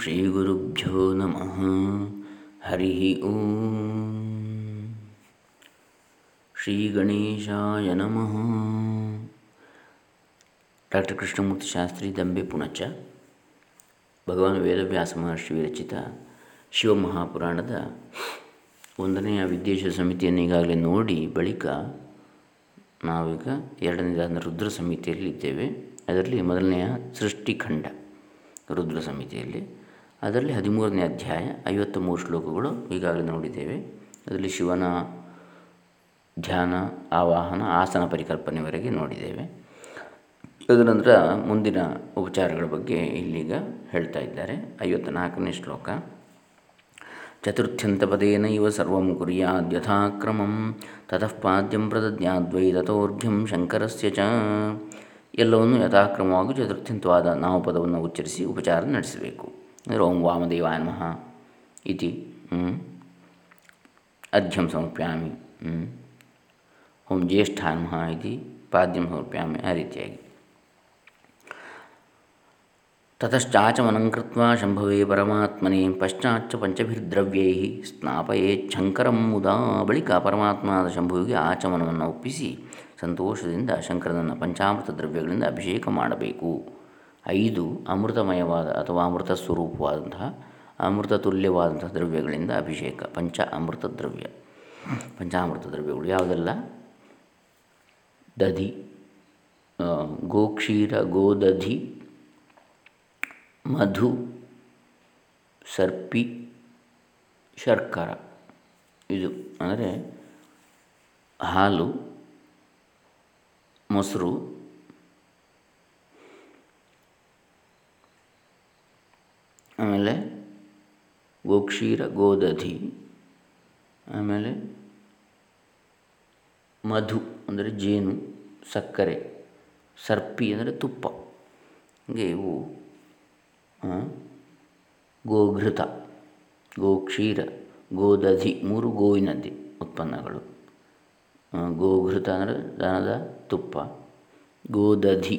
ಶ್ರೀಗುರುಭ್ಯೋ ನಮಃ ಹರಿ ಓಂ ಶ್ರೀ ಗಣೇಶಾಯ ನಮಃ ಡಾಕ್ಟರ್ ಕೃಷ್ಣಮೂರ್ತಿ ಶಾಸ್ತ್ರಿ ದಂಬೆ ಪುಣಚ ಭಗವಾನ್ ವೇದವ್ಯಾಸ ಮಹರ್ಷಿ ವಿರಚಿತ ಶಿವಮಹಾಪುರಾಣದ ಒಂದನೆಯ ವಿದ್ಯೇಶ ಸಮಿತಿಯನ್ನು ಈಗಾಗಲೇ ನೋಡಿ ಬಳಿಕ ನಾವೀಗ ಎರಡನೇದಾದ ರುದ್ರ ಸಮಿತಿಯಲ್ಲಿ ಇದ್ದೇವೆ ಅದರಲ್ಲಿ ಮೊದಲನೆಯ ಸೃಷ್ಟಿಖಂಡ ರುದ್ರ ಸಮಿತಿಯಲ್ಲಿ. ಅದರಲ್ಲಿ ಹದಿಮೂರನೇ ಅಧ್ಯಾಯ ಐವತ್ತ ಮೂರು ಶ್ಲೋಕಗಳು ಈಗಾಗಲೇ ನೋಡಿದ್ದೇವೆ. ಅದರಲ್ಲಿ ಶಿವನ ಧ್ಯಾನ, ಆವಾಹನ, ಆಸನ ಪರಿಕಲ್ಪನೆವರೆಗೆ ನೋಡಿದ್ದೇವೆ. ತದನಂತರ ಮುಂದಿನ ಉಪಚಾರಗಳ ಬಗ್ಗೆ ಇಲ್ಲಿಗ ಹೇಳ್ತಾ ಇದ್ದಾರೆ. ಐವತ್ತ ನಾಲ್ಕನೇ ಶ್ಲೋಕ ಚತುರ್ಥ್ಯಂತಪದೇನೈವ ಸರ್ವಂ ಕುರ್ಯಾದ್ಯಥಾಕ್ರಮಂ, ತತಃ ಪಾದ್ಯಂ ಪ್ರದಜ್ಞಾದ್ವೈ ತಥೋರ್ಘ್ಯಂ ಶಂಕರಸ್ಯ ಚ. ಎಲ್ಲವನ್ನು ಯಥಾಕ್ರಮವಾಗಿ ಚತುರ್ಥ್ಯಂತವಾದ ನಾಮಪದವನ್ನು ಉಚ್ಚರಿಸಿ ಉಪಚಾರ ನಡೆಸಬೇಕು. ಓಂ ವಾಮದೇವಾಯ ನಮಃ ಇತಿ ಅರ್ಘ್ಯಂ ಸಮರ್ಪ್ಯಾಮಿ ಓಂ ಜ್ಯೇಷ್ಠಾಯ ನಮಃ ಇತಿ ಪಾದ್ಯಂ ಸಮರ್ಪ್ಯಾಮಿ ಆ ರೀತಿಯಾಗಿ ತತಶ್ಚಾಚಮನಂ ಕೃತ್ವಾ ಶಂಭವೇ ಪರಮಾತ್ಮನೆ ಪಶ್ಚಾಚ್ಚ ಪಂಚಭಿರ್ದ್ರವ್ಯೈ ಸ್ನಾಪಯೇಚ್ಛಂಕರಂ ಮುದಾ ಬಳಿಕ ಪರಮಾತ್ಮನಾದ ಶಂಭುವಿಗೆ ಆಚಮನವನ್ನು ಒಪ್ಪಿಸಿ ಸಂತೋಷದಿಂದ ಶಂಕರನನ್ನು ಪಂಚಾಮೃತ ದ್ರವ್ಯಗಳಿಂದ ಅಭಿಷೇಕ ಮಾಡಬೇಕು। ಐದು ಅಮೃತಮಯವಾದ ಅಥವಾ ಅಮೃತ ಸ್ವರೂಪವಾದಂತಹ, ಅಮೃತ ತುಲ್ಯವಾದಂತಹ ದ್ರವ್ಯಗಳಿಂದ ಅಭಿಷೇಕ, ಪಂಚ ಅಮೃತ ದ್ರವ್ಯ. ಪಂಚಾಮೃತ ದ್ರವ್ಯಗಳು ಯಾವುದೆಲ್ಲ? ದಧಿ ಗೋಕ್ಷೀರ, ಗೋದಧಿ, ಮಧು, ಸರ್ಪಿ, ಶರ್ಕರ. ಇದು ಅಂದರೆ ಹಾಲು, ಮೊಸರು ಆಮೇಲೆ ಗೋಕ್ಷೀರ ಗೋದಧಿ, ಆಮೇಲೆ ಮಧು ಅಂದರೆ ಜೇನು, ಸಕ್ಕರೆ, ಸರ್ಪಿ ಅಂದರೆ ತುಪ್ಪ. ಹೀಗೆ ಇವು ಗೋಘೃತ, ಗೋಕ್ಷೀರ, ಗೋದಧಿ, ಮೂರು ಗೋವಿನದ್ದಿ ಉತ್ಪನ್ನಗಳು. ಗೋಘೃತ ಅಂದರೆ ದನದ ತುಪ್ಪ, ಗೋದಧಿ,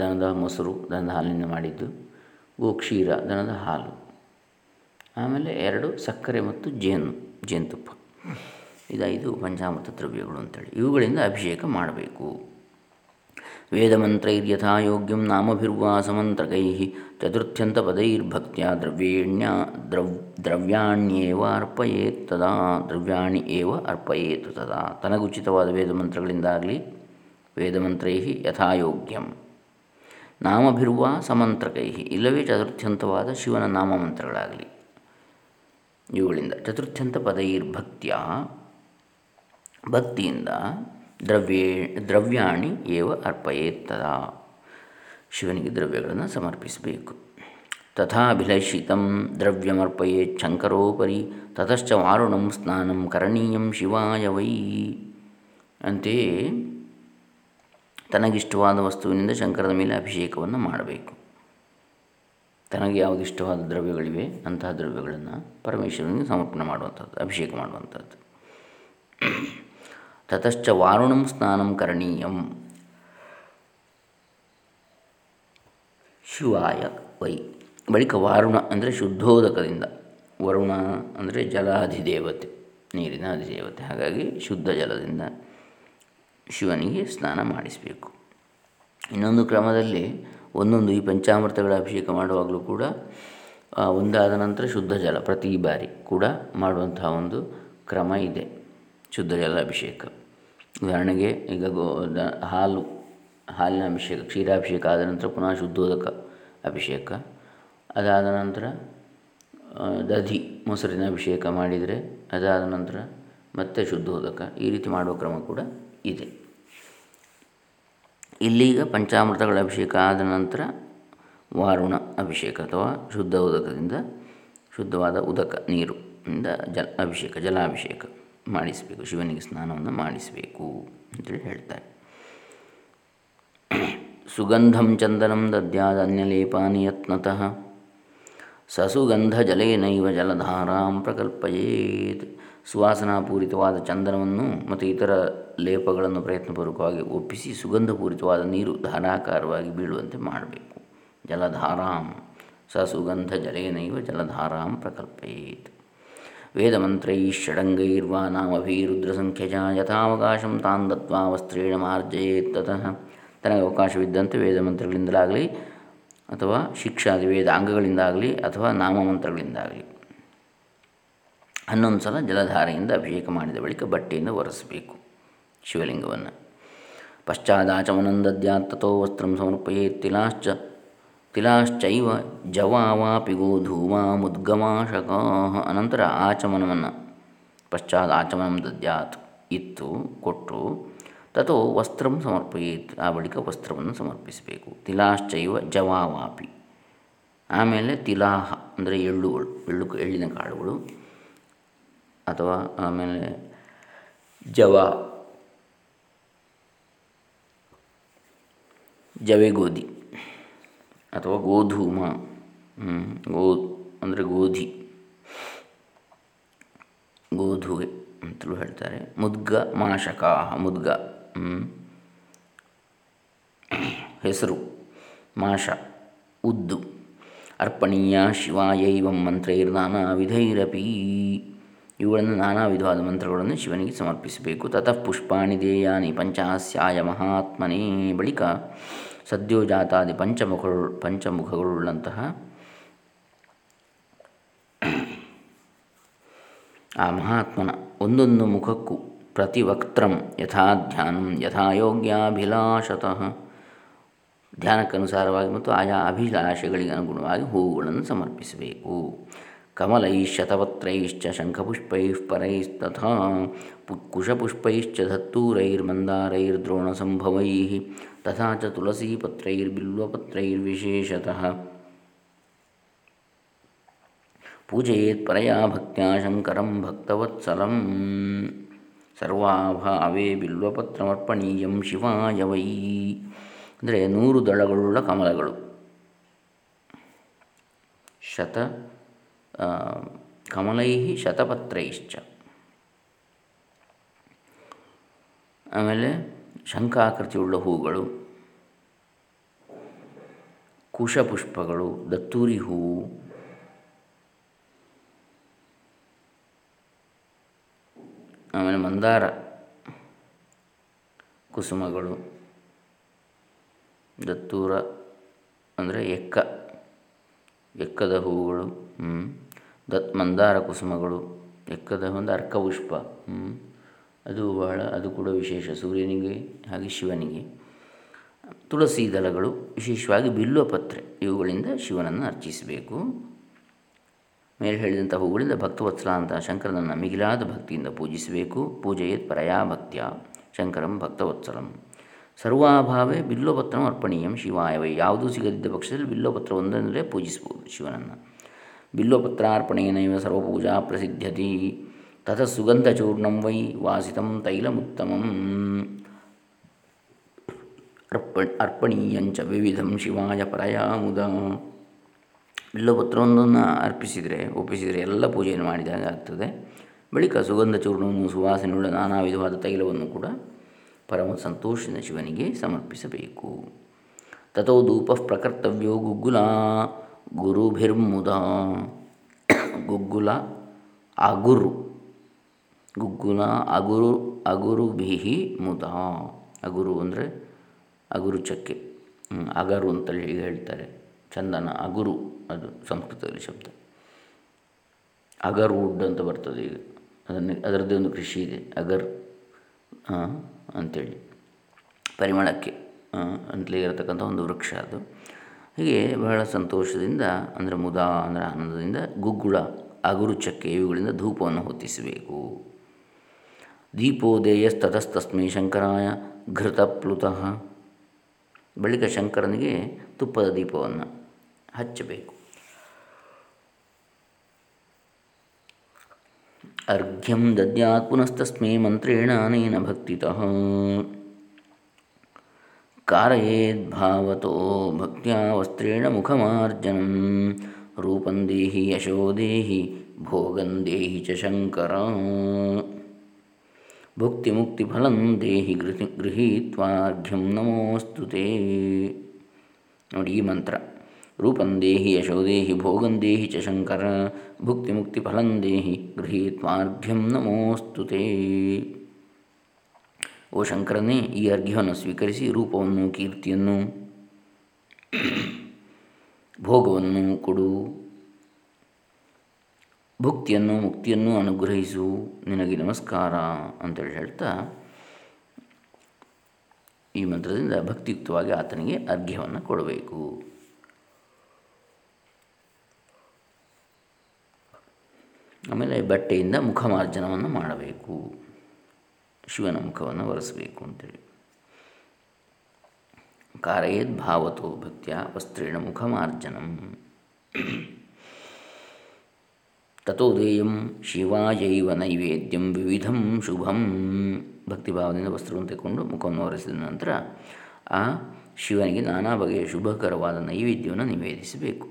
ದನದ ಮೊಸರು, ದನದ ಹಾಲಿನಿಂದ ಮಾಡಿದ್ದು. ಗೋಕ್ಷೀರ ದನದ ಹಾಲು. ಆಮೇಲೆ ಎರಡು ಸಕ್ಕರೆ ಮತ್ತು ಜೇನು, ಜೇನುತುಪ್ಪ. ಇದೈದು ಪಂಚಾಮೃತ ದ್ರವ್ಯಗಳು ಅಂತೇಳಿ. ಇವುಗಳಿಂದ ಅಭಿಷೇಕ ಮಾಡಬೇಕು. ವೇದಮಂತ್ರೈರ್ಯಥಾ ಯೋಗ್ಯಂ ನಾಮಭಿರ್ವಾಸಮಂತ್ರಕೈ ಚತುರ್ಥ್ಯಂತ ಪದೈರ್ಭಕ್ತಿಯ ದ್ರವ್ಯೇಣ್ಯ ದ್ರವ್, ದ್ರವ್ಯಾಣ್ಯೇವ ಅರ್ಪಯೇತ್ ತದಾ, ದ್ರವ್ಯಾಣಿ ಏವ ಅರ್ಪಯೇತ್ ತದಾ. ತನಗುಚಿತವಾದ ವೇದಮಂತ್ರಗಳಿಂದಾಗಲಿ ವೇದಮಂತ್ರೈ ಯಥಾಯೋಗ್ಯಂ ನಾಮಭಿರ್ವಾ ಸಮಂತ್ರಕೈ. ಇಲ್ಲವೇ ಚತುರ್ಥ್ಯಂತವಾದ ಶಿವನ ನಾಮಮಂತ್ರಗಳಾಗಲಿ. ಇವುಗಳಿಂದ ಚತುರ್ಥ್ಯಂತ ಪದೈರ್ಭಕ್ತಿಯ. ಭಕ್ತಿಯಿಂದ ದ್ರವ್ಯೇ, ದ್ರವ್ಯಾಣಿ ಏವ ಅರ್ಪಯೇತ್ತದ. ಶಿವನಿಗೆ ದ್ರವ್ಯಗಳನ್ನು ಸಮರ್ಪಿಸಬೇಕು. ತಥಾಭಿಲಷಿತಂ ದ್ರವ್ಯಮರ್ಪಯೇತ್ ಶಂಕರೋಪರಿ ತತಶ್ಚ ವಾರುಣಂ ಸ್ನಾನಂ ಕರಣೀಯಂ ಶಿವಾಯ ವೈ. ಅಂತೆಯೇ ತನಗಿಷ್ಟವಾದ ವಸ್ತುವಿನಿಂದ ಶಂಕರದ ಮೇಲೆ ಅಭಿಷೇಕವನ್ನು ಮಾಡಬೇಕು. ತನಗೆ ಯಾವುದು ಇಷ್ಟವಾದ ದ್ರವ್ಯಗಳಿವೆ, ಅಂತಹ ದ್ರವ್ಯಗಳನ್ನು ಪರಮೇಶ್ವರನಿಗೆ ಸಮರ್ಪಣೆ ಮಾಡುವಂಥದ್ದು, ಅಭಿಷೇಕ ಮಾಡುವಂಥದ್ದು. ತತಶ್ಚ ವಾರುಣಂ ಸ್ನಾನಂ ಕರಣೀಯಂ. ಶಿವಾಯ ವೈ. ಬಳಿಕ ವಾರುಣ ಅಂದರೆ ಶುದ್ಧೋದಕದಿಂದ. ವರುಣ ಅಂದರೆ ಜಲಾಧಿದೇವತೆ, ನೀರಿನ ಅಧಿದೇವತೆ. ಹಾಗಾಗಿ ಶುದ್ಧ ಜಲದಿಂದ ಶಿವನಿಗೆ ಸ್ನಾನ ಮಾಡಿಸಬೇಕು. ಇನ್ನೊಂದು ಕ್ರಮದಲ್ಲಿ ಒಂದೊಂದು ಈ ಪಂಚಾಮೃತಗಳ ಅಭಿಷೇಕ ಮಾಡುವಾಗಲೂ ಕೂಡ ಒಂದಾದ ನಂತರ ಶುದ್ಧ ಜಲ ಪ್ರತಿ ಬಾರಿ ಕೂಡ ಮಾಡುವಂತಹ ಒಂದು ಕ್ರಮ ಇದೆ, ಶುದ್ಧ ಜಲ ಅಭಿಷೇಕ. ಉದಾಹರಣೆಗೆ ಈಗ ಹಾಲು, ಹಾಲಿನ ಅಭಿಷೇಕ, ಕ್ಷೀರಾಭಿಷೇಕ ಆದ ನಂತರ ಪುನಃ ಶುದ್ಧೋದಕ ಅಭಿಷೇಕ. ಅದಾದ ನಂತರ ದಧಿ, ಮೊಸರಿನ ಅಭಿಷೇಕ ಮಾಡಿದರೆ ಅದಾದ ನಂತರ ಮತ್ತೆ ಶುದ್ಧೋದಕ ಈ ರೀತಿ ಮಾಡುವ ಕ್ರಮ ಕೂಡ ಇದೆ. ಇಲ್ಲೀಗ ಪಂಚಾಮೃತಗಳ ಅಭಿಷೇಕ ಆದ ನಂತರ ವಾರುಣ ಅಭಿಷೇಕ ಅಥವಾ ಶುದ್ಧ ಉದಕದಿಂದ, ಶುದ್ಧವಾದ ಉದಕ ನೀರು ಇಂದ ಜಲ ಅಭಿಷೇಕ, ಜಲಾಭಿಷೇಕ ಮಾಡಿಸಬೇಕು, ಶಿವನಿಗೆ ಸ್ನಾನವನ್ನು ಮಾಡಿಸಬೇಕು ಅಂತೇಳಿ ಹೇಳ್ತಾರೆ. ಸುಗಂಧಂ ಚಂದನಂ ದದ್ಯಾದ ಅನ್ಯಲೇಪಾನಿ ಯತ್ನತಃ, ಸಸುಗಂಧ ಜಲೇನೈವ ಜಲಧಾರಾಂ ಪ್ರಕಲ್ಪಯೇತ್. ಸುವಾಸನಾಪೂರಿತವಾದ ಚಂದನವನ್ನು ಮತ್ತು ಇತರ ಲೇಪಗಳನ್ನು ಪ್ರಯತ್ನಪೂರ್ವಕವಾಗಿ ಒಪ್ಪಿಸಿ ಸುಗಂಧಪೂರಿತವಾದ ನೀರು ಧಾರಾಕಾರವಾಗಿ ಬೀಳುವಂತೆ ಮಾಡಬೇಕು. ಜಲಧಾರಾಂ ಸ ಸುಗಂಧ ಜಲೇನೈವ ಜಲಧಾರಾಂ ಪ್ರಕಲ್ಪಯೇತ್. ವೇದಮಂತ್ರೈಷಡಂಗೈರ್ವಾ ನಾಮಭಿರುದ್ರಸಂಖ್ಯಜ ಯಥಾವಕಾಶಂ ತಾನ್ ದತ್ವಾ ವಸ್ತ್ರೇಣ ಮಾರ್ಜಯೇತ್ ತತಃ. ತನಗೆ ಅವಕಾಶವಿದ್ದಂತೆ ವೇದಮಂತ್ರಗಳಿಂದಲಾಗಲಿ ಅಥವಾ ಶಿಕ್ಷಾದಿ ವೇದ ಅಂಗಗಳಿಂದಾಗಲಿ ಅಥವಾ ನಾಮಮಂತ್ರಗಳಿಂದಾಗಲಿ. ಹನ್ನೊಂದು ಸಲ ಜಲಧಾರೆಯಿಂದ ಅಭಿಷೇಕ ಮಾಡಿದ ಬಳಿಕ ಬಟ್ಟೆಯಿಂದ ಒರೆಸಬೇಕು. ಶಿವಲಿಂಗವನ್ನು. ಪಶ್ಚಾದಾಚಮನಂದದ್ಯಾತ್ತೋ ವಸ್ತ್ರ ಸಮರ್ಪಯೇ ತಿಲಾಶ್ಚ. ತಿಲಾಶ್ಚೈವ ಜವಾವಾಪಿ ಗೋಧೂಮ ಮುದ್ಗಮಾಶಕ ಅನಂತರ ಆಚಮನವನ್ನು. ಪಶ್ಚಾತ್ ಆಚಮನಂ ದದ್ಯಾತ್ ಇತ್ತು, ಕೊಟ್ಟು ತಥೋ ವಸ್ತ್ರಂ ಸಮರ್ಪಯೇತ್. ಆ ಬಳಿಕ ವಸ್ತ್ರವನ್ನು ಸಮರ್ಪಿಸಬೇಕು. ತಿಲಾಶ್ಚೈವ ಜವಾವಾಪಿ. ಆಮೇಲೆ ತಿಲಾಹ, ಅಂದರೆ ಎಳ್ಳುಗಳು, ಎಳ್ಳು, ಎಳ್ಳಿನ ಕಾಳುಗಳು. ಅಥವಾ ಆಮೇಲೆ ಜವ ಜವೆ ಗೋಧಿ ಅಥವಾ ಗೋಧೂಮ ಗೋ, ಅಂದರೆ ಗೋಧಿ ಗೋಧುಗೆ ಅಂತಲೂ ಹೇಳ್ತಾರೆ. ಮುದ್ಗ, ಮಾಶಕ, ಮುದ್ಗ ಹೆಸರು ಮಾಷ ಉದ್ದು, ಅರ್ಪಣೀಯ ಶಿವಾಯೈವಂ ಮಂತ್ರೈರ್ನಾನಾ ವಿಧೈರಪಿ ಇವುಗಳನ್ನು ನಾನಾ ವಿಧವಾದ ಮಂತ್ರಗಳನ್ನು ಶಿವನಿಗೆ ಸಮರ್ಪಿಸಬೇಕು. ತತಃ ಪುಷ್ಪಾಣಿ ದೇಯಾನಿ ಪಂಚಾಸ್ಯಾಯ ಮಹಾತ್ಮನೇ ಬಳಿಕ ಸದ್ಯೋಜಾತಾದಿ ಪಂಚಮುಖಗಳು ಪಂಚಮುಖಗಳುಳ್ಳಂತಹ ಆ ಮಹಾತ್ಮನ ಒಂದೊಂದು ಮುಖಕ್ಕೂ ಪ್ರತಿವಕ್ತ್ರಂ ಯಥಾ ಧ್ಯಾನಂ ಯಥಾಯೋಗ್ಯಾಭಿಲಾಷತಃ ಧ್ಯಾನಕ್ಕನುಸಾರವಾಗಿ ಮತ್ತು ಆಯಾ ಅಭಿಲಾಷೆಗಳಿಗೆ ಅನುಗುಣವಾಗಿ ಹೂವುಗಳನ್ನು ಸಮರ್ಪಿಸಬೇಕು. ಕಮಲೈಶ್ಶತಪತ್ರೈಶ್ಚ ಶಂಖಪುಷ್ಪೈಃ ಪರೈಸ್ತಥಾ ಕುಶಪುಷ್ಪೈಶ್ಚ ಧತ್ತೂರೈರ್ಮಂದಾರೈರ್ದ್ರೋಣಸಂಭವೈಃ, ತಥಾ ಚ ತುಳಸೀಪತ್ರೈರ್ಬಿಲ್ವಪತ್ರೈರ್ವಿಶೇಷತಃ. ಪೂಜಯೇತ್ ಪರಯಾ ಭಕ್ತ್ಯಾ ಶಂಕರಂ ಭಕ್ತವತ್ಸಲಂ, ಸರ್ವಾಭಾವೇ ಬಿಲ್ವಪತ್ರಮರ್ಪಣೀಯಂ ಶಿವಾಯ ವೈ. ಅಂದರೆ ನೂರು ದಳಗಳುಳ್ಳ ಕಮಲಗಳು. ಶತ ಕಮಲೈ ಶತಪತ್ರೈಶ್ಚ. ಆಮೇಲೆ ಶಂಖಾಕೃತಿಯುಳ್ಳ ಹೂಗಳು, ಕುಶಪುಷ್ಪಗಳು, ದತ್ತೂರಿ ಹೂವು ಆಮೇಲೆ ಮಂದಾರ, ಕುಸುಮಗಳು, ದತ್ತೂರ ಅಂದರೆ ಎಕ್ಕ, ಎಕ್ಕದ ಹೂವುಗಳು ದತ್ ಮಂದಾರ ಕುಸುಮಗಳು, ಎಕ್ಕದ ಒಂದು ಅರ್ಕಪುಷ್ಪ ಅದು ಬಹಳ, ಅದು ಕೂಡ ವಿಶೇಷ. ಸೂರ್ಯನಿಗೆ ಹಾಗೆ ಶಿವನಿಗೆ. ತುಳಸಿ ದಳಗಳು ವಿಶೇಷವಾಗಿ ಬಿಲ್ವಪತ್ರೆ ಇವುಗಳಿಂದ ಶಿವನನ್ನು ಅರ್ಚಿಸಬೇಕು. ಮೇಲೆ ಹೇಳಿದಂಥ ಹೂಗಳಿಂದ ಭಕ್ತವತ್ಸಲ ಅಂತ ಶಂಕರನನ್ನು ಮಿಗಿಲಾದ ಭಕ್ತಿಯಿಂದ ಪೂಜಿಸಬೇಕು. ಪೂಜೆಯೇತ್ ಪರಯಾ ಭಕ್ತಿಯ ಶಂಕರಂ ಭಕ್ತವತ್ಸಲಂ ಸರ್ವಾಭಾವೇ ಬಿಲ್ಲೋಪತ್ರಂ ಅರ್ಪಣೀಯಂ ಶಿವಾಯವೈ ಯಾವುದೂ ಸಿಗದಿದ್ದ ಪಕ್ಷದಲ್ಲಿ ಬಿಲ್ಲೋಪತ್ರ ಒಂದನ್ನೇ ಪೂಜಿಸ್ಬೋದು ಶಿವನನ್ನು. ಬಿಲ್ಲೋಪತ್ರಾರ್ಪಣೇನೈವ ಸರ್ವಪೂಜಾ ಪ್ರಸಿದ್ಧತಿ. ತತ ಸುಗಂಧಚೂರ್ಣಂ ವೈ ವಾಸಿತಂ ತೈಲಮುತ್ತಮಂ. ಅರ್ಪ ಅರ್ಪಣೀಯಂಚ ವಿವಿಧಂ ಶಿವಾಯ ಪರಯಾಮುದ. ಬಿಲ್ಲೋಪತ್ರವೊಂದನ್ನು ಅರ್ಪಿಸಿದರೆ, ಒಪ್ಪಿಸಿದರೆ ಎಲ್ಲ ಪೂಜೆಯನ್ನು ಮಾಡಿದಾಗ ಆಗ್ತದೆ. ಬಳಿಕ ಸುಗಂಧ ಚೂರ್ಣವನ್ನು ಸುವಾಸನೆಯುಳ್ಳ ನಾನಾ ವಿಧವಾದ ತೈಲವನ್ನು ಕೂಡ ಪರಮ ಸಂತೋಷದ ಶಿವನಿಗೆ ಸಮರ್ಪಿಸಬೇಕು. ತಥೋ ಧೂಪ ಪ್ರಕರ್ತವ್ಯೋ ಗುಗ್ಗುಲ. ಗುರುಭಿರ್ಮುದ. ಗುಗ್ಗುಲ ಅಗುರು. ಗುಗ್ಗುಲ ಅಗುರು ಅಗುರುಭಿ ಮುದ. ಅಗುರು ಅಂದರೆ ಅಗುರು ಚಕ್ಕೆ ಅಗರು ಅಂತೇಳಿ ಹೇಳ್ತಾರೆ. ಚಂದನ ಅಗುರು, ಅದು ಸಂಸ್ಕೃತದಲ್ಲಿ ಶಬ್ದ. ಅಗರ್ ವುಡ್ ಅಂತ ಬರ್ತದೆ ಈಗ. ಅದನ್ನು, ಅದರದ್ದೇ ಒಂದು ಕೃಷಿ ಇದೆ, ಅಗರ್ ಅಂಥೇಳಿ ಪರಿಮಳಕ್ಕೆ ಅಂತಲೇ ಇರತಕ್ಕಂಥ ಒಂದು ವೃಕ್ಷ ಅದು. ಹೀಗೆ ಬಹಳ ಸಂತೋಷದಿಂದ, ಅಂದರೆ ಮುದ, ಅಂದರೆ ಆನಂದದಿಂದ ಗುಗ್ಗುಳ ಅಗುರು ಚಕ್ಕೆ ಇವುಗಳಿಂದ ಧೂಪವನ್ನು ಹೊತ್ತಿಸಬೇಕು. ದೀಪೋದಯಸ್ತತಸ್ತಸ್ಮೈ ಶಂಕರಾಯ ಘೃತಪ್ಲುತಃ. ಬಳಿಕ ಶಂಕರನಿಗೆ ತುಪ್ಪದ ದೀಪವನ್ನು ಹಚ್ಚಬೇಕು. ಅರ್ಘ್ಯಂ ದದ್ಯಾತ್ ಪುನಸ್ತಸ್ಮೈ ಮಂತ್ರೇಣ ಅನೇನ ಭಕ್ತಿತಃ. कारयेद्भावतो भक्त्या वस्त्रेण मुखमार्जनं। रूपं देहि, यशो देहि, भोगं देहि च शङ्कर। भुक्तिमुक्तिफलं देहि गृहि गृहीत्वार्घ्यं नमोऽस्तु ते। ನೋಡಿ ಈ ಮಂತ್ರ. ರೂಪಂದೇಹಿ ಯಶೋದೇಹಿ ಭೋಗಂದೇಹಿ ಚ ಶಂಕರ। ಭುಕ್ತಿ ಮುಕ್ತಿ ಫಲಂದೇಹಿ ಗೃಹೀತ್ವಾರ್ಘ್ಯಂ ते ಓ ಶಂಕರನೇ, ಈ ಅರ್ಘ್ಯವನ್ನು ಸ್ವೀಕರಿಸಿ ರೂಪವನ್ನು, ಕೀರ್ತಿಯನ್ನು, ಭೋಗವನ್ನು ಕೊಡು. ಭುಕ್ತಿಯನ್ನು, ಮುಕ್ತಿಯನ್ನು ಅನುಗ್ರಹಿಸು. ನಿನಗೆ ನಮಸ್ಕಾರ ಅಂತೇಳಿ ಹೇಳ್ತಾ, ಈ ಮಂತ್ರದಿಂದ ಭಕ್ತಿಯುಕ್ತವಾಗಿ ಆತನಿಗೆ ಅರ್ಘ್ಯವನ್ನು ಕೊಡಬೇಕು. ಆಮೇಲೆ ಬಟ್ಟೆಯಿಂದ ಮುಖಮಾರ್ಜನವನ್ನು ಮಾಡಬೇಕು. ಶಿವನ ಮುಖವನ್ನು ಒರೆಸಬೇಕು ಅಂತೇಳಿ. ಕಾರಯೇದ್ ಭಾವತೋ ಭಕ್ತಿಯ ವಸ್ತ್ರೇಣ ಮುಖಮಾರ್ಜನಂ. ತಥೋದೇಯಂ ಶಿವಾಯೈವ ನೈವೇದ್ಯಂ ವಿವಿಧಂ ಶುಭಂ. ಭಕ್ತಿಭಾವದಿಂದ ವಸ್ತ್ರವನ್ನು ತೆಗೆಕೊಂಡು ಮುಖವನ್ನು ಒರೆಸಿದ ನಂತರ ಆ ಶಿವನಿಗೆ ನಾನಾ ಬಗೆಯ ಶುಭಕರವಾದ ನೈವೇದ್ಯವನ್ನು ನಿವೇದಿಸಬೇಕು.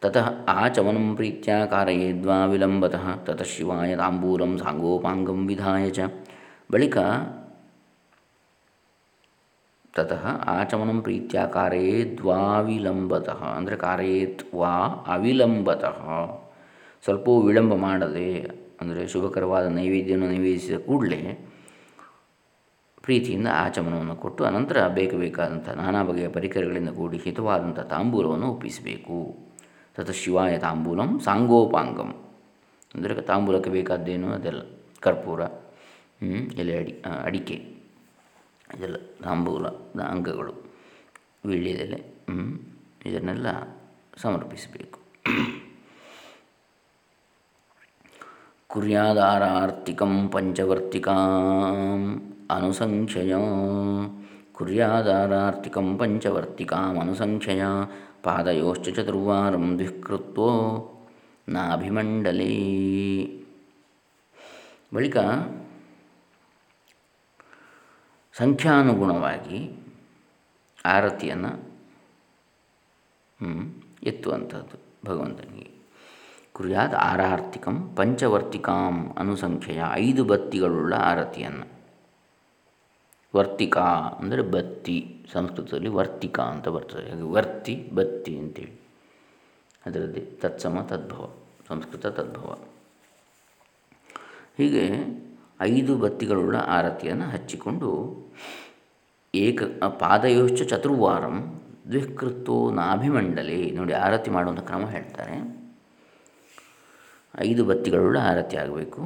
ತತಃ ಆಚಮನಂ ಪ್ರೀತ್ಯ ಕಾರಯೇದ್ವಾ ವಿಲಂಬತಃ. ತತಃ ಶಿವಾಯ ತಾಂಬೂಲಂ ಸಾಂಗೋಪಾಂಗಂ ವಿಧಾಯ ಚ. ಬಳಿಕ ತತಃ ಆಚಮನಂ ಪ್ರೀತ್ಯ ಕಾರಯೇದ್ವಾ ವಿಲಂಬತಃ ಅಂದರೆ ಕಾರೇತ್ ವಾ ಅವಿಲಂಬತಃ. ಸ್ವಲ್ಪ ವಿಳಂಬ ಮಾಡದೆ, ಅಂದರೆ ಶುಭಕರವಾದ ನೈವೇದ್ಯವನ್ನು ನಿವೇದಿಸಿದ ಕೂಡಲೇ ಪ್ರೀತಿಯಿಂದ ಆಚಮನವನ್ನು ಕೊಟ್ಟು ಅನಂತರ ಬೇಕು ಬೇಕಾದಂಥ ನಾನಾ ಬಗೆಯ ಪರಿಕರಗಳಿಂದ ಕೂಡಿ ಹಿತವಾದಂಥ ತಾಂಬೂಲವನ್ನು ಒಪ್ಪಿಸಬೇಕು. ತತ ಶಿವಾಯ ತಾಂಬೂಲಂ ಸಾಂಗೋಪಾಂಗಂ. ಅಂದರೆ ತಾಂಬೂಲಕ್ಕೆ ಬೇಕಾದ್ದೇನು ಅದೆಲ್ಲ, ಕರ್ಪೂರ. ಎಲೆ ಅಡಿ ಅಡಿಕೆ, ಇದೆಲ್ಲ ತಾಂಬೂಲದ ಅಂಗಗಳು ವೀಳ್ಯದೆಲೆ ಇದನ್ನೆಲ್ಲ ಸಮರ್ಪಿಸಬೇಕು. ಕುರ್ಯಾದಾರಾರ್ತಿಕಂ ಪಂಚವರ್ತಿಕಾಂ ಅನುಸಂಖ್ಯಯ ಕುರ್ಯಾದಾರಾರ್ತಿಕಂ ಪಂಚವರ್ತಿಕಾಂ ಅನುಸಂಖ್ಯಯ ಪಾದಯೋಶ್ಚ ಚತುರ್ವಾರಂ ದ್ವಿಕೃತ್ವೋ ನಾಭಿಮಂಡಲೇ. ಬಳಿಕ ಸಂಖ್ಯಾನುಗುಣವಾಗಿ ಆರತಿಯನ್ನು ಎತ್ತುವಂಥದ್ದು ಭಗವಂತನಿಗೆ. ಕುರಿಯಾದ ಆರಾರ್ತಿಕಂ ಪಂಚವರ್ತಿಕಾಂ ಅನುಸಂಖ್ಯೆಯ ಐದು ಬತ್ತಿಗಳುಳ್ಳ ಆರತಿಯನ್ನು. ವರ್ತಿಕಾ ಅಂದರೆ ಬತ್ತಿ, ಸಂಸ್ಕೃತದಲ್ಲಿ ವರ್ತಿಕಾ ಅಂತ ಬರ್ತದೆ. ಹಾಗೆ ವರ್ತಿ, ಬತ್ತಿ ಅಂತೇಳಿ. ಅದರಲ್ಲಿ ತತ್ಸಮ, ತದ್ಭವ, ಸಂಸ್ಕೃತ ತದ್ಭವ. ಹೀಗೆ ಐದು ಬತ್ತಿಗಳುಳ್ಳ ಆರತಿಯನ್ನು ಹಚ್ಚಿಕೊಂಡು ಏಕ ಪಾದಯೋಶ್ಚ ಚತುರ್ವಾರಂ ದ್ವಿಕೃತ್ತೋ ನಾಭಿಮಂಡಲಿ. ನೋಡಿ, ಆರತಿ ಮಾಡುವಂಥ ಕ್ರಮ ಹೇಳ್ತಾರೆ. ಐದು ಬತ್ತಿಗಳುಳ್ಳ ಆರತಿ ಆಗಬೇಕು.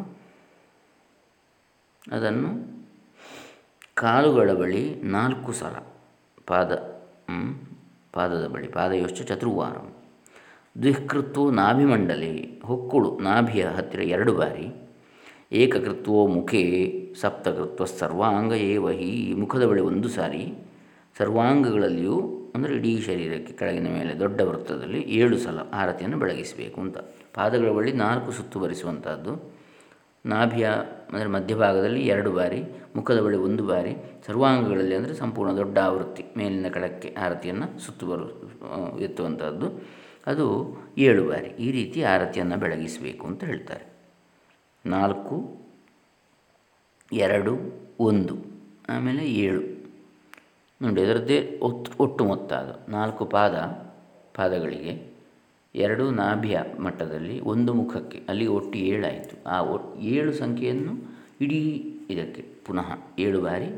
ಅದನ್ನು ಕಾಲುಗಳ ಬಳಿ ನಾಲ್ಕು ಸಲ ಪಾದ ಪಾದದ ಬಳಿ ಪಾದಯೋಶ್ಚ ಚತುರ್ವಾರಂ ದ್ವಿಕೃತ್ತು ನಾಭಿಮಂಡಲಿ. ಹೊಕ್ಕುಳು ನಾಭಿಯ ಹತ್ತಿರ ಎರಡು ಬಾರಿ ಏಕಕೃತ್ವೋ ಮುಖೇ ಸಪ್ತಕೃತ್ವ ಸರ್ವಾಂಗ ಏವ ಮುಖದ ಬಳಿ ಒಂದು ಸಾರಿ, ಸರ್ವಾಂಗಗಳಲ್ಲಿಯೂ ಅಂದರೆ ಇಡೀ ಶರೀರಕ್ಕೆ ಕೆಳಗಿನ ಮೇಲೆ ದೊಡ್ಡ ವೃತ್ತದಲ್ಲಿ ಏಳು ಸಲ ಆರತಿಯನ್ನು ಬೆಳಗಿಸಬೇಕು ಅಂತ. ಪಾದಗಳ ಬಳಿ ನಾಲ್ಕು ಸುತ್ತು ಬರಿಸುವಂಥದ್ದು ನಾಭಿಯ ಅಂದರೆ ಮಧ್ಯಭಾಗದಲ್ಲಿ ಎರಡು ಬಾರಿ, ಮುಖದ ಬಳಿ ಒಂದು ಬಾರಿ, ಸರ್ವಾಂಗಗಳಲ್ಲಿ ಅಂದರೆ ಸಂಪೂರ್ಣ ದೊಡ್ಡ ಆವೃತ್ತಿ, ಮೇಲಿನ ಕೆಳಕ್ಕೆ ಆರತಿಯನ್ನು ಸುತ್ತು ಬರು ಎತ್ತುವಂಥದ್ದು ಅದು ಏಳು ಬಾರಿ ಈ ರೀತಿ ಆರತಿಯನ್ನು ಬೆಳಗಿಸಬೇಕು ಅಂತ ಹೇಳ್ತಾರೆ. ನಾಲ್ಕು, ಎರಡು, ಒಂದು, ಆಮೇಲೆ ಏಳು. ನೋಡಿ ಅದರದ್ದೇ ಒತ್ತು, ಒಟ್ಟು ಮೊತ್ತ ಅದು. ನಾಲ್ಕು ಪಾದ, ಪಾದಗಳಿಗೆ, ಎರಡು ನಾಭಿಯ ಮಟ್ಟದಲ್ಲಿ ಒಂದು ಮುಖಕ್ಕೆ. ಅಲ್ಲಿ ಒಟ್ಟು ಏಳಾಯಿತು. ಆ ಒಟ್ಟು ಏಳು ಸಂಖ್ಯೆಯನ್ನು ಇಡೀ ಇದಕ್ಕೆ ಪುನಃ ಏಳು ಬಾರಿ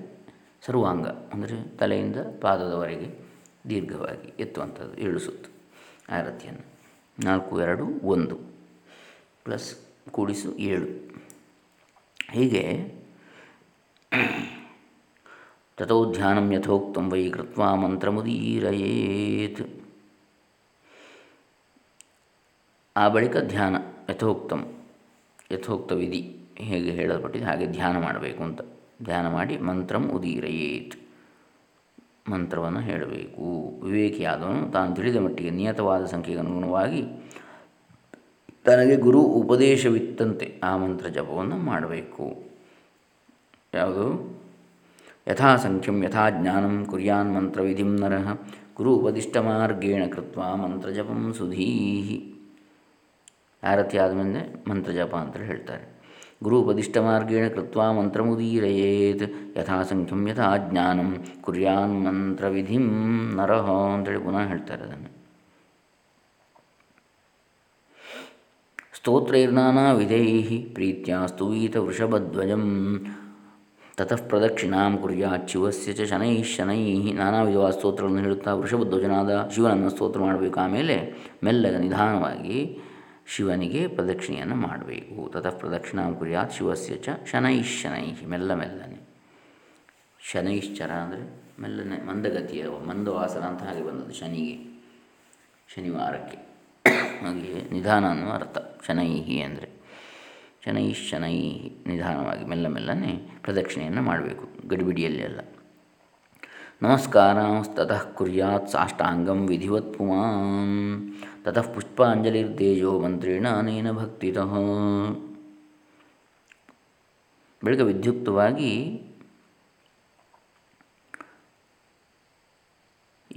ಸರ್ವಾಂಗ, ಅಂದರೆ ತಲೆಯಿಂದ ಪಾದದವರೆಗೆ ದೀರ್ಘವಾಗಿ ಎತ್ತುವಂಥದ್ದು, ಏಳು ಸುತ್ತು ಆರತಿಯನ್ನು. ನಾಲ್ಕು, ಎರಡು, ಒಂದು, ಪ್ಲಸ್ ಕೂಡಿಸು ಏಳು. ಹೀಗೆ ತಥೋ ಧ್ಯಾನಂ ಯಥೋಕ್ತಂ ವೈ ಕೃತ್ವ ಮಂತ್ರಮುದೀರಯೇತ್. ಆ ಬಳಿಕ ಧ್ಯಾನ, ಯಥೋಕ್ತಂ, ಯಥೋಕ್ತ ವಿಧಿ ಹೇಗೆ ಹೇಳಲ್ಪಟ್ಟಿದೆ ಹಾಗೆ ಧ್ಯಾನ ಮಾಡಬೇಕು ಅಂತ. ಧ್ಯಾನ ಮಾಡಿ ಮಂತ್ರಂ ಉದೀರಯೇತ್. ಮಂತ್ರವನ್ನು ಹೇಳಬೇಕು. ವಿವೇಕಿಯಾದವನು ತಾನು ತಿಳಿದ ಮಟ್ಟಿಗೆ ನಿಯತವಾದ ಸಂಖ್ಯೆಗೆ ಅನುಗುಣವಾಗಿ ತನಗೆ ಗುರು ಉಪದೇಶವಿತ್ತಂತೆ ಆ ಮಂತ್ರ ಜಪವನ್ನು ಮಾಡಬೇಕು. ಯಾವುದು? ಯಥಾಸಂಖ್ಯಂ ಯಥಾ ಜ್ಞಾನಂ ಕುರ್ಯಾನ್ ಮಂತ್ರವಿಧಿಂ ನರಃ. ಗುರು ಉಪದಿಷ್ಟಮಾರ್ಗೇಣ ಕೃತ್ವ ಮಂತ್ರಜಪಂ ಸುಧೀಹಿ. ಆರತಿ ಆದಮೇಲೆ ಮಂತ್ರ ಜಪ ಅಂತ ಹೇಳ್ತಾರೆ. ಗುರು ಉಪದಿಷ್ಟ ಮಾರ್ಗೇಣ ಕೃತ್ವ ಮಂತ್ರಮುದೀರಯೇತ್ ಯಥಾಸಂಖ್ಯಂ ಯಥಾ ಜ್ಞಾನಂ ಕುರ್ಯಾನ್ ಮಂತ್ರವಿಧಿಂ ನರಹ ಅಂತೇಳಿ ಪುನಃ ಹೇಳ್ತಾರೆ ಅದನ್ನು. ಸ್ತೋತ್ರೈರ್ನಾನಾ ವಿಧೈ ಪ್ರೀತ್ಯ ಸ್ತೂಯಿತ ವೃಷಭಧ್ವಜಂ ತತಃ ಪ್ರದಕ್ಷಿಣಾಂ ಕುರ್ಯಾತ್ ಶಿವಸ್ಯ ಚ ಶನೈ ಶನೈ ನಾನಾ ವಿಧವಾದ ಸ್ತೋತ್ರಗಳನ್ನು ಹೇಳುತ್ತಾ ವೃಷಭಧ್ವಜನಾದ ಶಿವನನ್ನು ಸ್ತೋತ್ರ ಮಾಡಬೇಕು. ಆಮೇಲೆ ಮೆಲ್ಲಗ ನಿಧಾನವಾಗಿ ಶಿವನಿಗೆ ಪ್ರದಕ್ಷಿಣೆಯನ್ನು ಮಾಡಬೇಕು. ತತಃ ಪ್ರದಕ್ಷಿಣಾಂ ಕುರ್ಯಾತ್ ಶಿವಸ್ಯ ಚ ಶನೈ ಶನೈ ಮೆಲ್ಲ ಮೆಲ್ಲನೆ. ಶನೈಶ್ಚರ ಅಂದರೆ ಮೆಲ್ಲನೆ ಮಂದಗತಿಯ ಮಂದವಾಸನ ಅಂತ ಹಾಗೆ ಬಂದದ್ದು ಶನಿಗೆ, ಶನಿವಾರಕ್ಕೆ. ಹಾಗೆ ನಿಧಾನ ಅನ್ನೋ ಅರ್ಥ. ಶನೈಹಿ ಅಂದರೆ ಶನೈ ಶನೈ ನಿಧಾನವಾಗಿ ಮೆಲ್ಲ ಮೆಲ್ಲನೆ ಪ್ರದಕ್ಷಿಣೆಯನ್ನು ಮಾಡಬೇಕು, ಗಡಿಬಿಡಿಯಲ್ಲಿ ಅಲ್ಲ. ತತಃ ಕುರ್ಯಾತ್ ಸಾಷ್ಟಾಂಗಂ ವಿಧಿವತ್ ಪುಮಾನ್. ತತಃ ಪುಷ್ಪಾಂಜಲಿರ್ದೇಜೋ ಮಂತ್ರೇಣ ಅನೇನ ಭಕ್ತಿತಃ. ಬೆಳಗ್ಗೆ ವಿದ್ಯುಕ್ತವಾಗಿ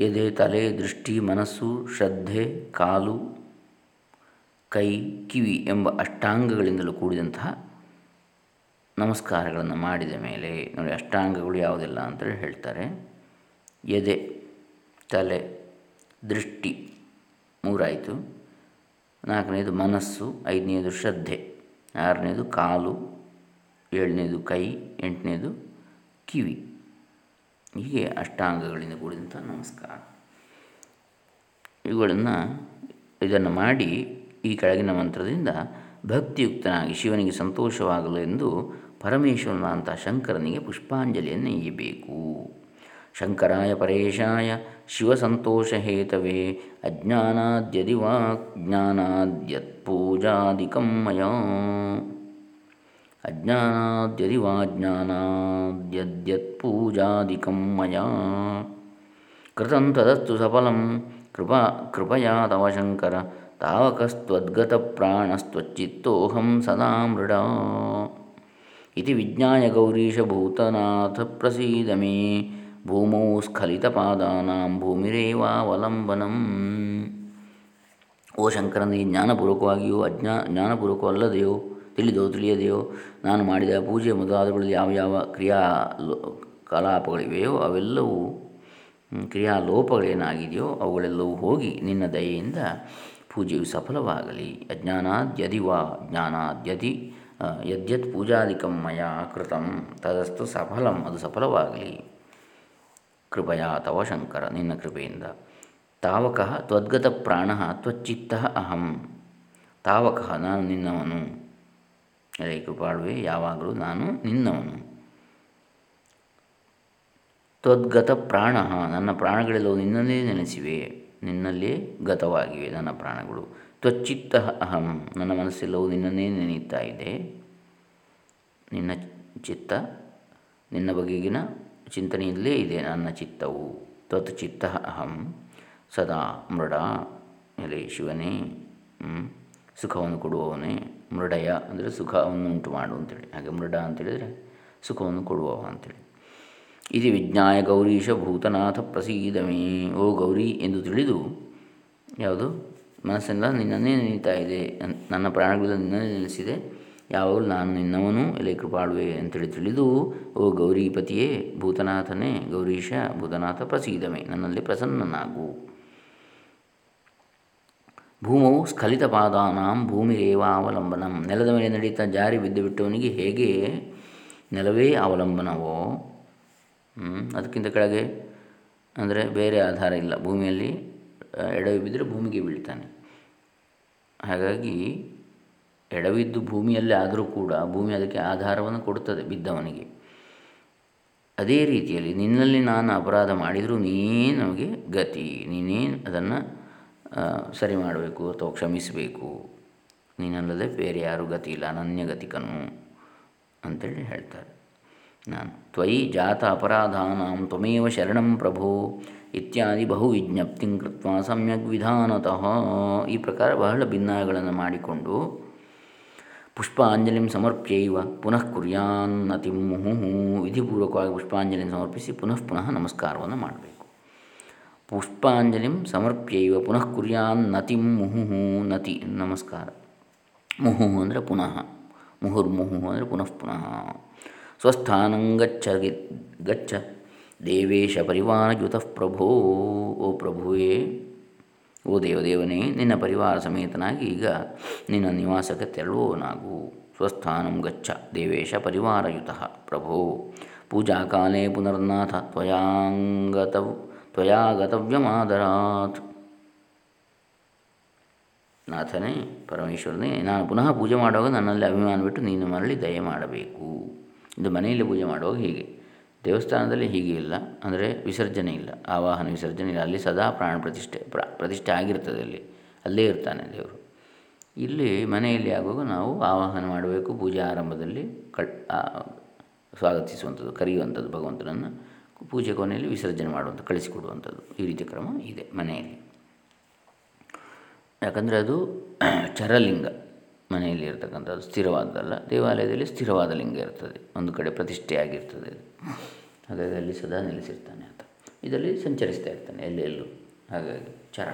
ಎದೆ, ತಲೆ, ದೃಷ್ಟಿ, ಮನಸ್ಸು, ಶ್ರದ್ಧೆ, ಕಾಲು, ಕೈ, ಕಿವಿ ಎಂಬ ಅಷ್ಟಾಂಗಗಳಿಂದಲೂ ಕೂಡಿದಂತಹ ನಮಸ್ಕಾರಗಳನ್ನು ಮಾಡಿದ ಮೇಲೆ, ನೋಡಿ ಅಷ್ಟಾಂಗಗಳು ಯಾವುದಿಲ್ಲ ಅಂತೇಳಿ ಹೇಳ್ತಾರೆ. ಎದೆ, ತಲೆ, ದೃಷ್ಟಿ ಮೂರಾಯಿತು. ನಾಲ್ಕನೇದು ಮನಸ್ಸು, ಐದನೇದು ಶ್ರದ್ಧೆ, ಆರನೇದು ಕಾಲು, ಏಳನೇದು ಕೈ, ಎಂಟನೇದು ಕಿವಿ. ಹೀಗೆ ಅಷ್ಟಾಂಗಗಳಿಂದ ಕೂಡಿದಂಥ ನಮಸ್ಕಾರ. ಇವುಗಳನ್ನು ಇದನ್ನು ಮಾಡಿ ಈ ಕೆಳಗಿನ ಮಂತ್ರದಿಂದ ಭಕ್ತಿಯುಕ್ತನಾಗಿ ಶಿವನಿಗೆ ಸಂತೋಷವಾಗಲು ಎಂದು ಪರಮೇಶ್ವರನಾದಂಥ ಶಂಕರನಿಗೆ ಪುಷ್ಪಾಂಜಲಿಯನ್ನು ನೀಯಬೇಕು ಶಂಕರಾಯ ಪರೇಶಾಯ ಶಿವಸಂತೋಷಹೇತವೇ ದ್ಯದಿವಾ ಜ್ಞಾನಾದ್ಯತ್ ಜ್ಞಾನಾದ್ಯತ್ಪೂಜಾದಿಕಂ ಮಯ. ಜ್ಞಾನಾದ್ಯದ್ಯತ್ಪೂಜಾದಿಕಂ ಮಯಾ ಕೃತಂ ತದಸ್ತು ಸಫಲಂ ಕೃಪಾ ಕೃಪಯಾ ತವ ಶಂಕರ ತಾವಕಸ್ತ್ವದ್ಗತಪ್ರಾಣಸ್ತ್ವಚ್ಚಿತ್ತೋಹಂ ಸದಾ ಮೃಡ ಇತಿ ವಿಜ್ಞಾಯ ಗೌರೀಶಭೂತನಾಥ ಪ್ರಸೀದ ಮೇ ಭೂಮೌ ಸ್ಖಲಿತಪಾದಾನಾಂ ಭೂಮಿರೇವಾವಲಂಬನಂ ಓ ಶಂಕರನೇ ಜ್ಞಾನಪೂರ್ವಕವಾಗಿಯೋ ಅಜ್ಞಾ ಜ್ಞಾನಪೂರ್ವಕವಲ್ಲದೆಯೋ ತಿಳಿದೋ ತಿಳಿಯದೆಯೋ ನಾನು ಮಾಡಿದ ಪೂಜೆ ಮೊದಲಾದವುಗಳಲ್ಲಿ ಯಾವ ಯಾವ ಕ್ರಿಯಾ ಕಲಾಪಗಳಿವೆಯೋ ಅವೆಲ್ಲವೂ ಕ್ರಿಯಾಲೋಪಗಳೇನಾಗಿದೆಯೋ ಅವುಗಳೆಲ್ಲವೂ ಹೋಗಿ ನಿನ್ನ ದಯೆಯಿಂದ ಪೂಜೆಯು ಸಫಲವಾಗಲಿ. ಅಜ್ಞಾನಾದ್ಯದಿ ವಾ ಜ್ಞಾನಾದ್ಯದಿ ಯದ್ಯತ್ ಪೂಜಾಧಿಕಂ ಮಯ ಕೃತಂ, ತದಸ್ತು ಸಫಲಂ, ಅದು ಸಫಲವಾಗಲಿ. ಕೃಪಯಾ ತವ ಶಂಕರ, ನಿನ್ನ ಕೃಪೆಯಿಂದ. ತಾವಕಃ ತ್ವದ್ಗತ ಪ್ರಾಣ ತ್ವಚ್ಚಿತ್ತ ಅಹಂ. ತಾವಕಃ ನಾನು ನಿನ್ನವನು. ಅರೆ ಕೃಪಾಳುವೆ ಯಾವಾಗಲೂ ನಾನು ನಿನ್ನವನು. ತ್ವದ್ಗತ ಪ್ರಾಣ ನನ್ನ ಪ್ರಾಣಗಳೆಲ್ಲವೂ ನಿನ್ನಲ್ಲೇ ನೆನೆಸಿವೆ ನಿನ್ನಲ್ಲೇ ಗತವಾಗಿವೆ ನನ್ನ ಪ್ರಾಣಗಳು. ತ್ವಚ್ಚಿತ್ತ ಅಹಂ, ನನ್ನ ಮನಸ್ಸೆಲ್ಲವೂ ನಿನ್ನನ್ನೇ ನೆನೆಯುತ್ತಾ ಇದೆ. ನಿನ್ನ ಚಿತ್ತ, ನಿನ್ನ ಬಗೆಗಿನ ಚಿಂತನೆಯಲ್ಲೇ ಇದೆ ನನ್ನ ಚಿತ್ತವು. ತ್ವತ್ ಚಿತ್ತ ಅಹಂ, ಸದಾ ಮೃಡ ಎಲೆ ಶಿವನೇ ಸುಖವನ್ನು ಕೊಡುವವನೇ. ಮೃಡಯ ಅಂದರೆ ಸುಖವನ್ನು ಉಂಟು ಮಾಡು ಅಂತೇಳಿ. ಹಾಗೆ ಮೃಡ ಅಂತೇಳಿದರೆ ಸುಖವನ್ನು ಕೊಡುವವ ಅಂತೇಳಿ. ಇದು ವಿಜ್ಞಾಯ ಗೌರೀಶ ಭೂತನಾಥ ಪ್ರಸೀದಮೇ. ಓ ಗೌರಿ ಎಂದು ತಿಳಿದು ಯಾವುದು? ಮನಸ್ಸಿಂದ ನಿನ್ನನ್ನೇ ನೆನೀತಾ ಇದೆ. ನನ್ನ ಪ್ರಾಣಗಳಿಂದ ನಿನ್ನನ್ನೇ ನಿಲ್ಲಿಸಿದೆ ಯಾವಾಗಲೂ ನಾನು ನಿನ್ನವನು. ಎಲೆ ಕೃಪಾಳುವೆ ಅಂತೇಳಿ ತಿಳಿದು, ಓ ಗೌರಿಪತಿಯೇ, ಭೂತನಾಥನೇ, ಗೌರೀಶ, ಭೂತನಾಥ ಪ್ರಸೀದಮೆ, ನನ್ನಲ್ಲಿ ಪ್ರಸನ್ನನಾಗು. ಭೂಮೌ ಸ್ಖಲಿತ ಪಾದಾನಾಂ ಭೂಮಿರೇವಾವಲಂಬನಂ. ನೆಲದ ಮೇಲೆ ನಡೆಯುತ್ತಾ ಜಾರಿ ಬಿದ್ದು ಬಿಟ್ಟವನಿಗೆ ಹೇಗೆ ನೆಲವೇ ಅವಲಂಬನವೋ? ಅದಕ್ಕಿಂತ ಕೆಳಗೆ ಅಂದರೆ ಬೇರೆ ಆಧಾರ ಇಲ್ಲ. ಭೂಮಿಯಲ್ಲಿ ಎಡವಿ ಬಿದ್ದರೆ ಭೂಮಿಗೆ ಬೀಳ್ತಾನೆ. ಹಾಗಾಗಿ ಎಡವಿದ್ದು ಭೂಮಿಯಲ್ಲಿ ಆದರೂ ಕೂಡ ಭೂಮಿ ಅದಕ್ಕೆ ಆಧಾರವನ್ನು ಕೊಡುತ್ತದೆ ಬಿದ್ದವನಿಗೆ. ಅದೇ ರೀತಿಯಲ್ಲಿ ನಿನ್ನಲ್ಲಿ ನಾನು ಅಪರಾಧ ಮಾಡಿದರೂ ನೀನೇ ನಮಗೆ ಗತಿ, ನೀನೇ ಅದನ್ನು ಸರಿ ಮಾಡಬೇಕು ಅಥವಾ ಕ್ಷಮಿಸಬೇಕು. ನೀನಲ್ಲದೆ ಬೇರೆ ಯಾರು ಗತಿ ಇಲ್ಲ ಅನನ್ಯ ಗತಿಕನು ಅಂತೇಳಿ ಹೇಳ್ತಾರೆ. ನಾನು ತ್ವಯಿ ಜಾತ ಅಪರಾಧಾನಾಂ ತ್ವಮೇವ ಶರಣಂ ಪ್ರಭೋ ಇತ್ಯಾದಿ ಬಹು ವಿಜ್ಞಪ್ತಿ ಕೃತ್ವ ಸಮ್ಯಕ್ ವಿಧಾನತಃ. ಈ ಪ್ರಕಾರ ಬಹಳ ಭಿನ್ನಗಳನ್ನು ಮಾಡಿಕೊಂಡು ಪುಷ್ಪಾಂಜಲಿಂ ಸಮರ್ಪ್ಯೈವ ಪುನಃ ಕುರ್ಯಾನ್ನತಿ ಮುಹು ವಿಧಿಪೂರ್ವಕವಾಗಿ ಪುಷ್ಪಾಂಜಲಿ ಸಮರ್ಪಿಸಿ ಪುನಃ ಪುನಃ ನಮಸ್ಕಾರವನ್ನು ಮಾಡಬೇಕು. ಪುಷ್ಪಾಂಜಲಿಂ ಸಮರ್ಪ್ಯೈವ, ಪುನಃ ಕುರ್ಯಾನ್ ಕುರ್ಯಾನ್ನತಿ ಮುಹುಹು ನತಿ, ನಮಸ್ಕಾರ. ಮುಹು ಅಂದರೆ ಪುನಃ ಮುಹುರ್ಮುಹು ಅಂದರೆ ಪುನಃ ಪುನಃ. ಸ್ವಸ್ಥಾನಂ ಗಚ್ಚ ಗಚ್ಚ. ದೇವೇಶ ಪರಿವಾರಯುತ ಪ್ರಭೋ, ಓ ಪ್ರಭುವೇ. ಓ ದೇವದೇವನೇ ನಿನ್ನ ಪರಿವಾರ ಸಮೇತನಾಗಿ ಈಗ ನಿನ್ನ ನಿವಾಸಕ್ಕೆ ತೆರಳುವವನಾಗು. ಸ್ವಸ್ಥಾನಂ ಗಚ್ಚ, ದೇವೇಶ ಪರಿವಾರಯುತ ಪ್ರಭೋ. ಪೂಜಾಕಾಲೇ ಪುನರ್ನಾಥ ತ್ವಯಾಂಗತವ್ ತ್ವಯಾಗತವ್ಯಮಾದರಾತ್ ನಾಥನೇ ಪರಮೇಶ್ವರನೇ, ನಾನು ಪುನಃ ಪೂಜೆ ಮಾಡುವಾಗ ನನ್ನಲ್ಲಿ ಅಭಿಮಾನ ಬಿಟ್ಟು ನೀನು ಮರಳಿ ದಯ ಮಾಡಬೇಕು. ಇದು ಮನೆಯಲ್ಲಿ ಪೂಜೆ ಮಾಡುವಾಗ ಹೀಗೆ. ದೇವಸ್ಥಾನದಲ್ಲಿ ಹೀಗೆ ಇಲ್ಲ, ಅಂದರೆ ವಿಸರ್ಜನೆ ಇಲ್ಲ. ಆವಾಹನ ವಿಸರ್ಜನೆ ಇಲ್ಲ. ಅಲ್ಲಿ ಸದಾ ಪ್ರಾಣ ಪ್ರತಿಷ್ಠೆ, ಪ್ರ, ಪ್ರತಿಷ್ಠೆ ಆಗಿರ್ತದೆ ಅಲ್ಲಿ. ಅಲ್ಲೇ ಇರ್ತಾನೆ ದೇವರು. ಇಲ್ಲಿ ಮನೆಯಲ್ಲಿ ಆಗುವಾಗ ನಾವು ಆವಾಹನ ಮಾಡಬೇಕು, ಪೂಜೆ ಆರಂಭದಲ್ಲಿ ಕಳ್ ಸ್ವಾಗತಿಸುವಂಥದ್ದು, ಕರೆಯುವಂಥದ್ದು ಭಗವಂತನನ್ನು. ಪೂಜೆ ಕೊನೆಯಲ್ಲಿ ವಿಸರ್ಜನೆ ಮಾಡುವಂಥ ಕಳಿಸಿಕೊಡುವಂಥದ್ದು. ಈ ರೀತಿಯ ಕ್ರಮ ಇದೆ ಮನೆಯಲ್ಲಿ. ಯಾಕಂದರೆ ಅದು ಚರಲಿಂಗ ಮನೆಯಲ್ಲಿ ಇರತಕ್ಕಂಥದ್ದು ಸ್ಥಿರವಾದದಲ್ಲ ದೇವಾಲಯದಲ್ಲಿ ಸ್ಥಿರವಾದ ಲಿಂಗ ಇರ್ತದೆ. ಒಂದು ಕಡೆ ಪ್ರತಿಷ್ಠೆಯಾಗಿರ್ತದೆ ಹಾಗಾಗಿ ಅಲ್ಲಿ ಸದಾ ನೆಲೆಸಿರ್ತಾನೆ ಅಂತ. ಇದರಲ್ಲಿ ಸಂಚರಿಸ್ತಾ ಇರ್ತಾನೆ ಎಲ್ಲೆಲ್ಲೂ ಹಾಗಾಗಿ ಚರ.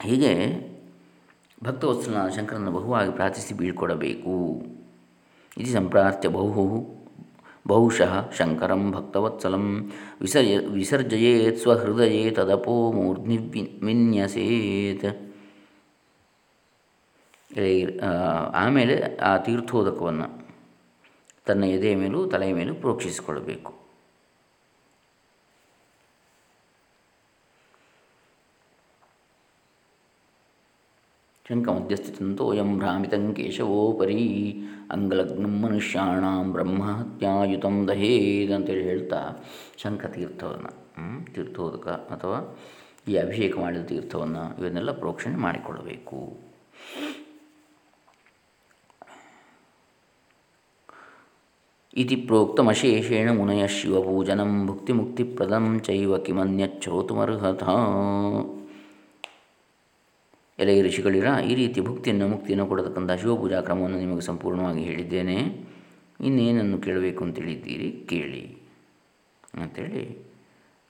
ಹೀಗೆ ಭಕ್ತವತ್ಸಲ ಶಂಕರನ ಬಹುವಾಗಿ ಪ್ರಾರ್ಥಿಸಿ ಬೀಳ್ಕೊಡಬೇಕು. ಇದು ಸಂಪ್ರಾರ್ಥ್ಯ ಬಹು ಬಹುಶಃ ಶಂಕರಂ ಭಕ್ತವತ್ಸಲಂ. ವಿಸರ್ಜ ವಿಸರ್ಜಯೇತ್ ಸ್ವಹೃದಯೇ ತದಪೋ ಮೂರ್ಧ್ನಿ ವಿನ್ಯಸೇತ್ ಆಮೇಲೆ ಆ ತೀರ್ಥೋದಕವನ್ನು ತನ್ನ ಎದೆಯ ಮೇಲೂ ತಲೆಯ ಮೇಲೂ ಪ್ರೋಕ್ಷಿಸಿಕೊಳ್ಳಬೇಕು. ಶಂಕಮಧ್ಯಸ್ಥಿತಂತೋಯಂ ಭ್ರಾಮಿತಂ ಕೇಶವೋಪರಿ ಅಂಗಲಗ್ನಂ ಮನುಷ್ಯಾಣಂ ಬ್ರಹ್ಮಹತ್ಯಾಯುತಂ ದಹೇದ್ ಅಂತೇಳಿ ಹೇಳ್ತಾ ಶಂಖತೀರ್ಥವನ್ನು ತೀರ್ಥೋದಕ ಅಥವಾ ಈ ಅಭಿಷೇಕ ಮಾಡಿದ ತೀರ್ಥವನ್ನು ಇವನ್ನೆಲ್ಲ ಪ್ರೋಕ್ಷಣೆ ಮಾಡಿಕೊಳ್ಳಬೇಕು. ಇತಿ ಪ್ರೋಕ್ತಮಶೇಷೇಣ ಮುನಯ ಶಿವಪೂಜನಂ ಭುಕ್ತಿಮುಕ್ತಿಪ್ರದಂ ಚೈವ ಕಿಮನ್ಯಚ್ಛ್ರೋತುಮರ್ಹಥ ಎಲೆ ಋಷಿಗಳಿರ ಈ ರೀತಿ ಭುಕ್ತಿಯನ್ನು ಮುಕ್ತಿಯನ್ನು ಕೊಡತಕ್ಕಂಥ ಶಿವಪೂಜಾ ಕ್ರಮವನ್ನು ನಿಮಗೆ ಸಂಪೂರ್ಣವಾಗಿ ಹೇಳಿದ್ದೇನೆ. ಇನ್ನೇನನ್ನು ಕೇಳಬೇಕು ಅಂತೇಳಿದ್ದೀರಿ ಕೇಳಿ. ಅಂಥೇಳಿ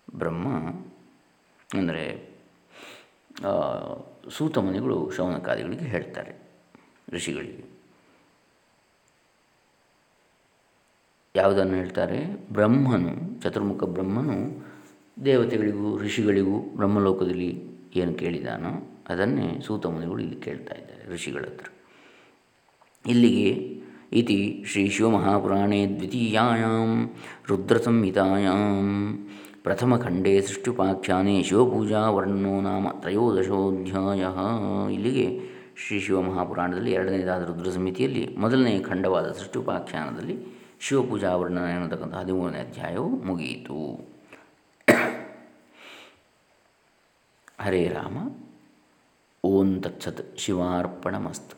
ಬ್ರಹ್ಮ, ಅಂದರೆ ಸೂತ ಮುನಿಗಳು ಶೌನಕಾದಿಗಳಿಗೆ ಹೇಳ್ತಾರೆ, ಋಷಿಗಳಿಗೆ. ಯಾವುದನ್ನು ಹೇಳ್ತಾರೆ? ಬ್ರಹ್ಮನು, ಚತುರ್ಮುಖ ಬ್ರಹ್ಮನು ದೇವತೆಗಳಿಗೂ, ಋಷಿಗಳಿಗೂ ಬ್ರಹ್ಮಲೋಕದಲ್ಲಿ ಏನು ಕೇಳಿದಾನೋ ಅದನ್ನೇ ಸೂತಮುನಿಗಳು ಇಲ್ಲಿ ಕೇಳ್ತಾ ಇದ್ದಾರೆ ಋಷಿಗಳ ಹತ್ರ. ಇಲ್ಲಿಗೆ ಇತಿ ಶ್ರೀ ಶಿವಮಹಾಪುರಾಣೇ ದ್ವಿತೀಯಾಂ ರುದ್ರಸಂಹಿತಾಯಾಂ ಪ್ರಥಮಖಂಡೇ ಸೃಷ್ಟುಪಾಖ್ಯಾನೆ ಶಿವಪೂಜಾ ವರ್ಣೋ ನಾಮ ತ್ರಯೋದಶೋಧ್ಯಾಯ. ಇಲ್ಲಿಗೆ ಶ್ರೀ ಶಿವಮಹಾಪುರಾಣದಲ್ಲಿ ಎರಡನೇದಾದ ರುದ್ರ ಸಮಿತಿಯಲ್ಲಿ ಮೊದಲನೇ ಖಂಡವಾದ ಸೃಷ್ಟಿಪಾಖ್ಯಾನದಲ್ಲಿ ಶಿವಪೂಜಾ ವರ್ಣನ ಎನ್ನತಕ್ಕಂಥ ಹದಿಮೂರನೇ ಅಧ್ಯಾಯವು ಮುಗಿಯಿತು. ಹರೇ ರಾಮ. ಓಂ ತತ್ಸತ್ ಶಿವಾರ್ಪಣಮಸ್ತು.